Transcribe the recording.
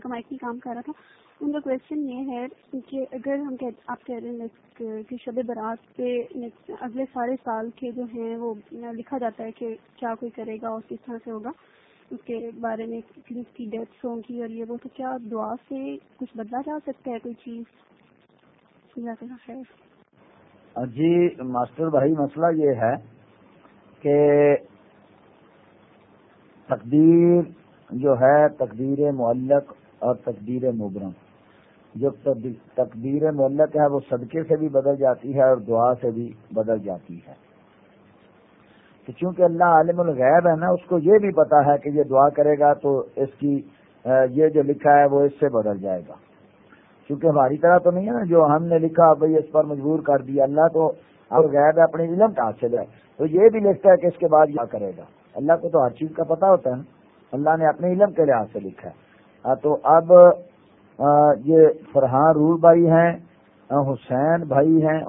ان کا مائک نہیں کام کر رہا تھا۔ ان کا کوشچن یہ ہے کہ اگر ہم آپ کہہ رہے ہیں کہ شب برات پہ اگلے سارے سال کے جو ہیں وہ لکھا جاتا ہے کہ کیا کوئی کرے گا اور کس طرح سے ہوگا، اس کے بارے میں اس کی ڈیتھ ہوں گی اور یہ وہ، تو کیا دعا سے کچھ بدلا جا سکتا ہے کوئی چیز؟ جی ماسٹر بھائی، مسئلہ یہ ہے کہ تقدیر جو ہے، تقدیر معلق اور تقدیر مبرم جو تقدیر معلق ہے، وہ صدقے سے بھی بدل جاتی ہے اور دعا سے بھی بدل جاتی ہے۔ کہ چونکہ اللہ عالم الغیب ہے نا، اس کو یہ بھی پتا ہے کہ یہ دعا کرے گا تو اس کی یہ جو لکھا ہے وہ اس سے بدل جائے گا۔ کیونکہ ہماری طرح تو نہیں ہے نا، جو ہم نے لکھا، بھائی اس پر مجبور کر دیا، اللہ تو اب غیر ہے، اپنے علم کا حاصل ہے۔ تو یہ بھی لکھتا ہے کہ اس کے بعد کیا کرے گا۔ اللہ کو تو ہر چیز کا پتا ہوتا ہے اللہ نے اپنے علم کے لحاظ سے لکھا ہے۔ تو اب یہ فرحان رول بھائی ہیں حسین بھائی ہیں